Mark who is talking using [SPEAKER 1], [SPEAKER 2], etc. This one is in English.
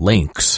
[SPEAKER 1] links.